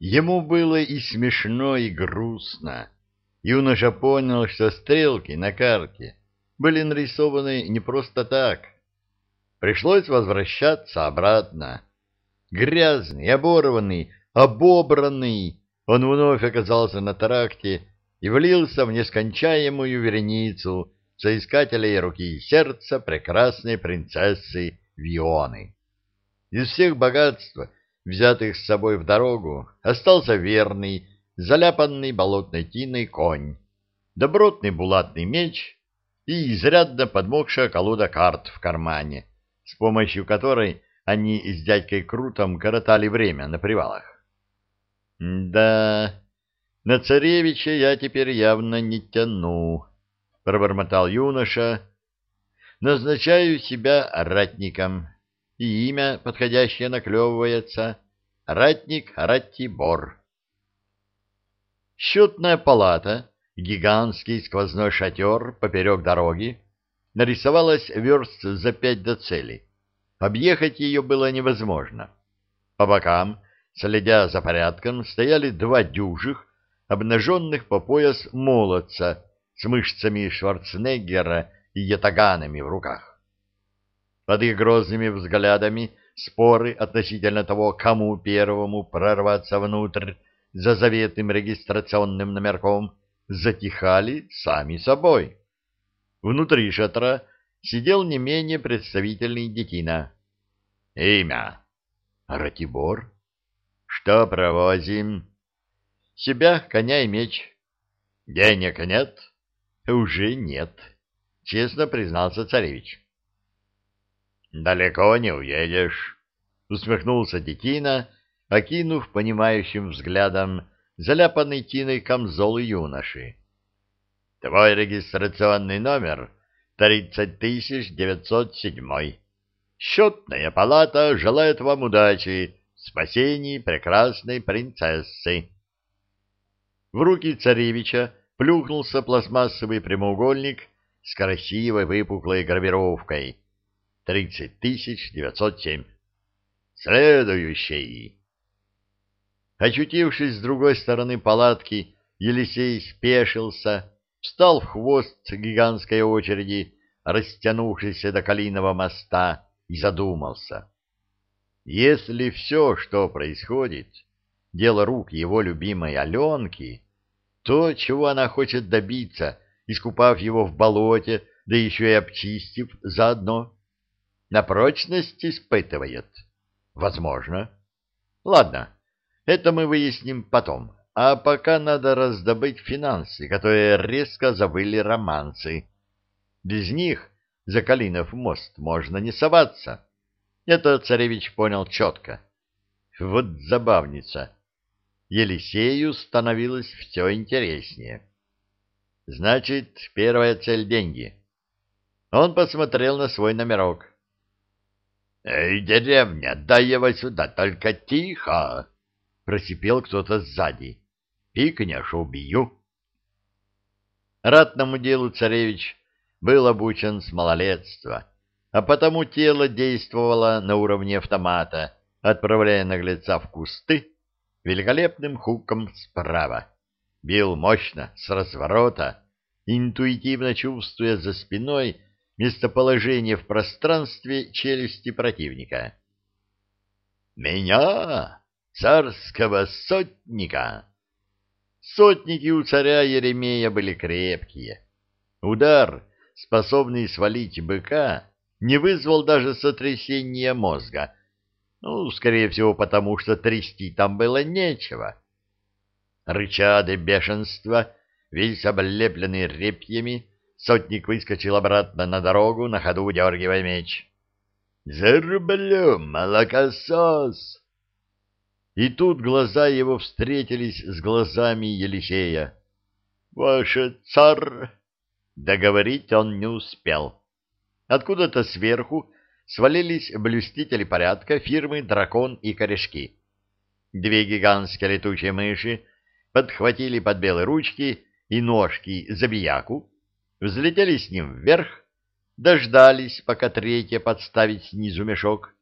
Ему было и смешно, и грустно. Юноша понял, что стрелки на карте были нарисованы не просто так. Пришлось возвращаться обратно. Грязный, оборванный, обобранный, он вновь оказался на тракте и влился в нескончаемую вереницу соискателей руки и сердца прекрасной принцессы Вионы. Из всех богатств, взятых с собой в дорогу, остался верный, заляпанный болотной тиной конь, добротный булатный меч и изрядно подмокшая колода карт в кармане, с помощью которой они с дядькой Крутом коротали время на привалах. «Да, на царевича я теперь явно не тяну», — пробормотал юноша. «Назначаю себя ратником, и имя подходящее наклевывается — ратник Ратибор». Счетная палата, гигантский сквозной шатер поперек дороги, нарисовалась верст за пять до цели. Объехать ее было невозможно. По бокам, следя за порядком, стояли два дюжих, обнаженных по пояс молодца с мышцами Шварценеггера и ятаганами в руках. Под их грозными взглядами споры относительно того, кому первому прорваться внутрь, за заветным регистрационным номерком затихали сами собой. Внутри шатра сидел не менее представительный детина. Имя. Ратибор. Что провозим? Себя, коня и меч. Денег нет? Уже нет, честно признался царевич. Далеко не уедешь, усмехнулся детина, окинув понимающим взглядом заляпанный тиной камзол юноши. Твой регистрационный номер — тридцать тысяч девятьсот седьмой. Счетная палата желает вам удачи в прекрасной принцессы. В руки царевича плюхнулся пластмассовый прямоугольник с красивой выпуклой гравировкой. Тридцать тысяч девятьсот семь. Следующий. Очутившись с другой стороны палатки, Елисей спешился, встал в хвост гигантской очереди, растянувшейся до Калиного моста, и задумался. Если все, что происходит, дело рук его любимой Аленки, то, чего она хочет добиться, искупав его в болоте, да еще и обчистив заодно, на прочность испытывает. Возможно. Ладно, это мы выясним потом. А пока надо раздобыть финансы, которые резко забыли романцы. Без них за Калинов мост можно не соваться. Это царевич понял четко. Вот забавница. Елисею становилось все интереснее. Значит, первая цель — деньги. Он посмотрел на свой номерок. — Эй, деревня, дай его сюда, только тихо! просипел кто-то сзади. «Пикнешь — убью!» Ратному делу царевич был обучен с малолетства, а потому тело действовало на уровне автомата, отправляя наглеца в кусты великолепным хуком справа. Бил мощно, с разворота, интуитивно чувствуя за спиной местоположение в пространстве челюсти противника. «Меня!» царского сотника. Сотники у царя Еремея были крепкие. Удар, способный свалить быка, не вызвал даже сотрясения мозга. Ну, скорее всего, потому что трясти там было нечего. Рыча до бешенства, весь облепленный репьями, сотник выскочил обратно на дорогу, на ходу удергивая меч. «Зарублю, молокосос!» И тут глаза его встретились с глазами Елисея. «Ваше царь!» Договорить он не успел. Откуда-то сверху свалились блюстители порядка фирмы «Дракон» и «Корешки». Две гигантские летучие мыши подхватили под белые ручки и ножки забияку, взлетели с ним вверх, дождались, пока третья подставить снизу мешок,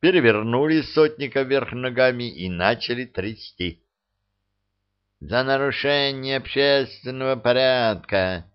перевернули сотника вверх ногами и начали трясти. За нарушение общественного порядка,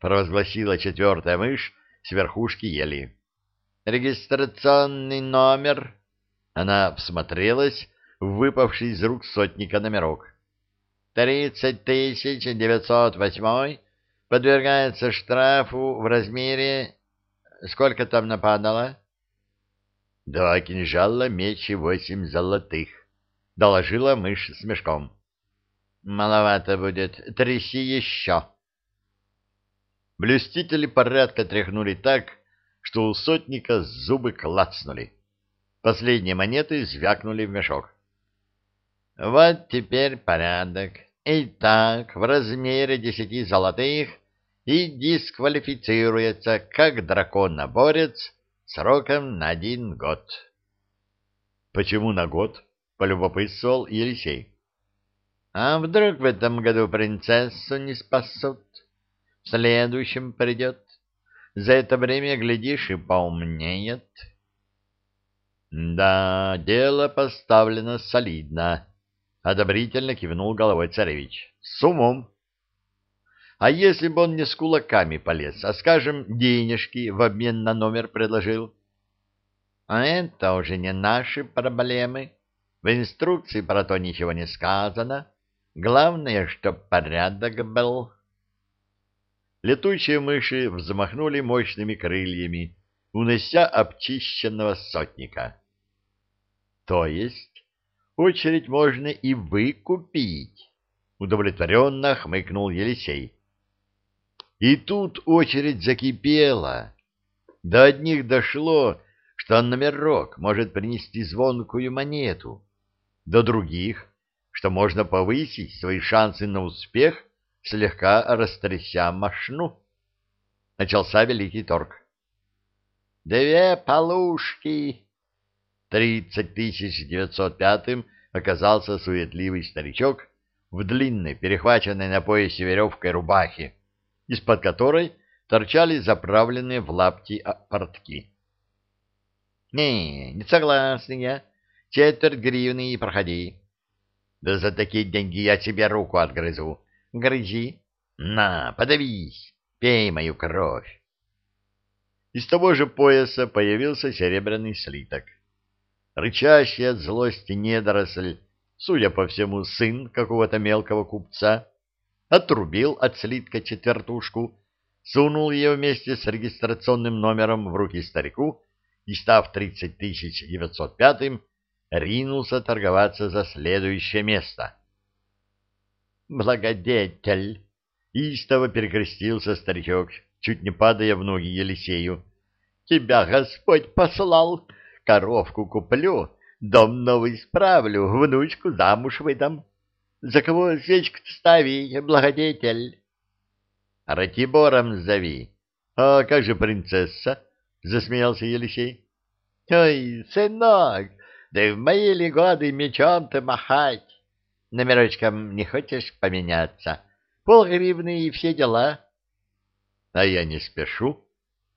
провозгласила четвертая мышь с верхушки ели. Регистрационный номер. Она всмотрелась выпавший из рук сотника номерок. Тридцать тысяч девятьсот восьмой подвергается штрафу в размере... Сколько там нападало? Два кинжала, меч и восемь золотых, — доложила мышь с мешком. Маловато будет. Тряси еще. Блюстители порядка тряхнули так, что у сотника зубы клацнули. Последние монеты звякнули в мешок. Вот теперь порядок. Итак, в размере десяти золотых и дисквалифицируется как драконоборец сроком на один год. — Почему на год? — полюбопытствовал Елисей. — А вдруг в этом году принцессу не спасут? В следующем придет. За это время, глядишь, и поумнеет. — Да, дело поставлено солидно, — одобрительно кивнул головой царевич. — С умом. А если бы он не с кулаками полез, а, скажем, денежки в обмен на номер предложил? А это уже не наши проблемы. В инструкции про то ничего не сказано. Главное, чтоб порядок был. Летучие мыши взмахнули мощными крыльями, унося обчищенного сотника. То есть очередь можно и выкупить, удовлетворенно хмыкнул Елисей. И тут очередь закипела. До одних дошло, что номерок может принести звонкую монету. До других, что можно повысить свои шансы на успех, слегка растряся мошну. Начался великий торг. «Две полушки!» Тридцать тысяч девятьсот пятым оказался суетливый старичок в длинной, перехваченной на поясе веревкой рубахе из-под которой торчали заправленные в лапти портки. — Не, не согласен я. Четверть гривны и проходи. — Да за такие деньги я тебе руку отгрызу. Грызи. На, подавись, пей мою кровь. Из того же пояса появился серебряный слиток. Рычащий от злости недоросль, судя по всему, сын какого-то мелкого купца, отрубил от слитка четвертушку, сунул ее вместе с регистрационным номером в руки старику и, став 30 905 ринулся торговаться за следующее место. «Благодетель!» — истово перекрестился старичок, чуть не падая в ноги Елисею. «Тебя Господь послал! Коровку куплю, дом новый справлю, внучку замуж выдам. За кого свечку ставить, благодетель? Ратибором зови. А как же принцесса? Засмеялся Елисей. Ой, сынок, да в мои ли годы мечом-то махать? Номерочком не хочешь поменяться? Пол гривны и все дела. А я не спешу.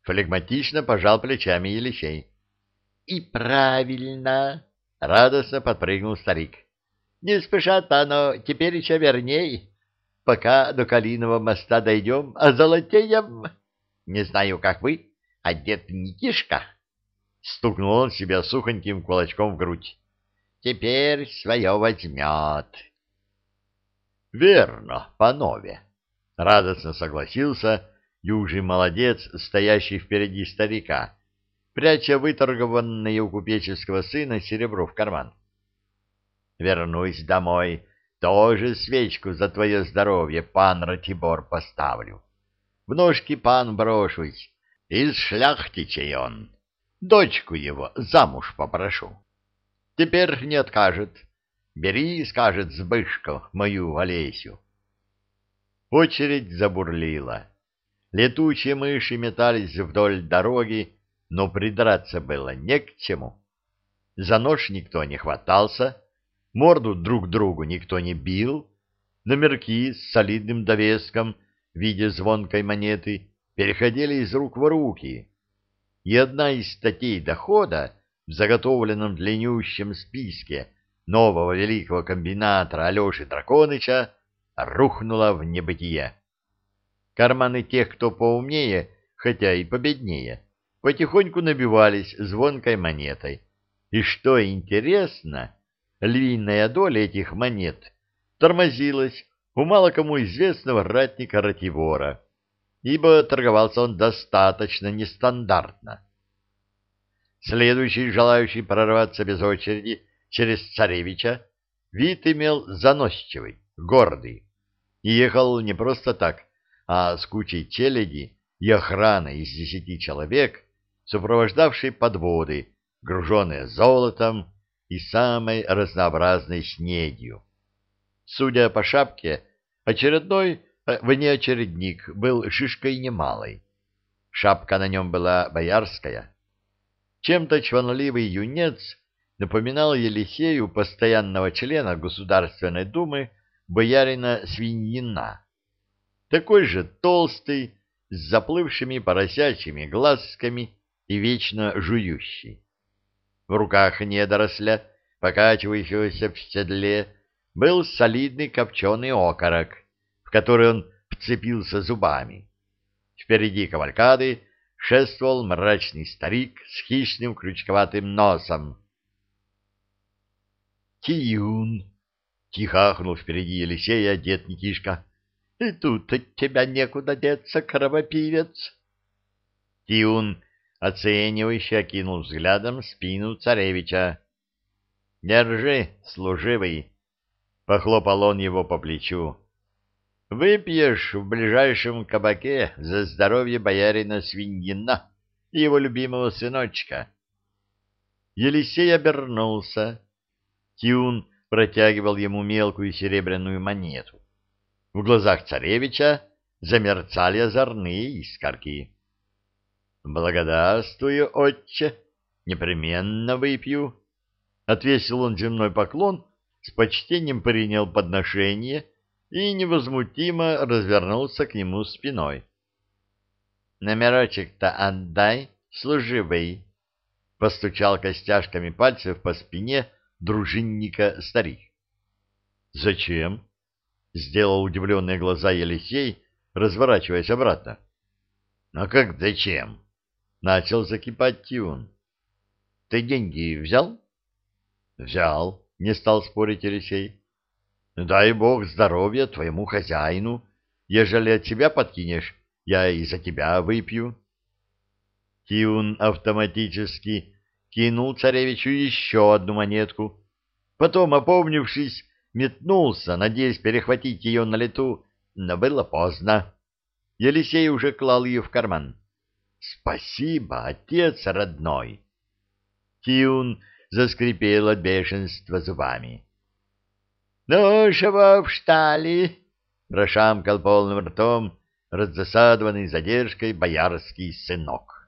Флегматично пожал плечами Елисей. И правильно, радостно подпрыгнул старик. Не спешат, но теперь еще верней. Пока до Калиного моста дойдем, а золотеем... Не знаю, как вы, а дед Никишка... Стукнул он себя сухоньким кулачком в грудь. Теперь свое возьмет. Верно, панове. Радостно согласился южий молодец, стоящий впереди старика, пряча выторгованное у купеческого сына серебро в карман. Вернусь домой, тоже свечку за твое здоровье, пан Ратибор, поставлю. В ножки пан брошусь, из шляхтичей он. Дочку его замуж попрошу. Теперь не откажет. Бери, скажет Збышко, мою Олесю. Очередь забурлила. Летучие мыши метались вдоль дороги, но придраться было не к чему. За нож никто не хватался, морду друг другу никто не бил, номерки с солидным довеском в виде звонкой монеты переходили из рук в руки, и одна из статей дохода в заготовленном длиннющем списке нового великого комбинатора Алеши Драконыча рухнула в небытие. Карманы тех, кто поумнее, хотя и победнее, потихоньку набивались звонкой монетой. И что интересно, львиная доля этих монет тормозилась у мало кому известного ратника Ративора, ибо торговался он достаточно нестандартно. Следующий, желающий прорваться без очереди через царевича, вид имел заносчивый, гордый, и ехал не просто так, а с кучей челяди и охраной из десяти человек, сопровождавшей подводы, груженные золотом и самой разнообразной снедью. Судя по шапке, очередной э, внеочередник был шишкой немалой. Шапка на нем была боярская. Чем-то чванливый юнец напоминал Елисею постоянного члена Государственной Думы боярина Свиньина. Такой же толстый, с заплывшими поросячьими глазками и вечно жующий. В руках недоросля, покачивающегося в седле, был солидный копченый окорок, в который он вцепился зубами. Впереди кавалькады шествовал мрачный старик с хищным крючковатым носом. «Тиюн!» — тихо ахнул впереди Елисея дед Никишка. «И тут от тебя некуда деться, кровопивец!» Тиун оценивающе окинул взглядом спину царевича. «Держи, служивый!» — похлопал он его по плечу. «Выпьешь в ближайшем кабаке за здоровье боярина Свиньина и его любимого сыночка». Елисей обернулся. Тюн протягивал ему мелкую серебряную монету. В глазах царевича замерцали озорные искорки. — Благодарствую, отче, непременно выпью. Отвесил он земной поклон, с почтением принял подношение и невозмутимо развернулся к нему спиной. — Номерочек-то отдай, служивый, — постучал костяшками пальцев по спине дружинника старик. — Зачем? — сделал удивленные глаза Елисей, разворачиваясь обратно. — А как зачем? Начал закипать Тюн. — Ты деньги взял? — Взял, — не стал спорить Елисей. — Дай бог здоровья твоему хозяину. Ежели от тебя подкинешь, я и за тебя выпью. Тиун автоматически кинул царевичу еще одну монетку. Потом, опомнившись, метнулся, надеясь перехватить ее на лету, но было поздно. Елисей уже клал ее в карман. Спасибо, отец родной. Тиун заскрипел от бешенства зубами. Ну, чего встали? Прошамкал полным ртом раззасадованный задержкой боярский сынок.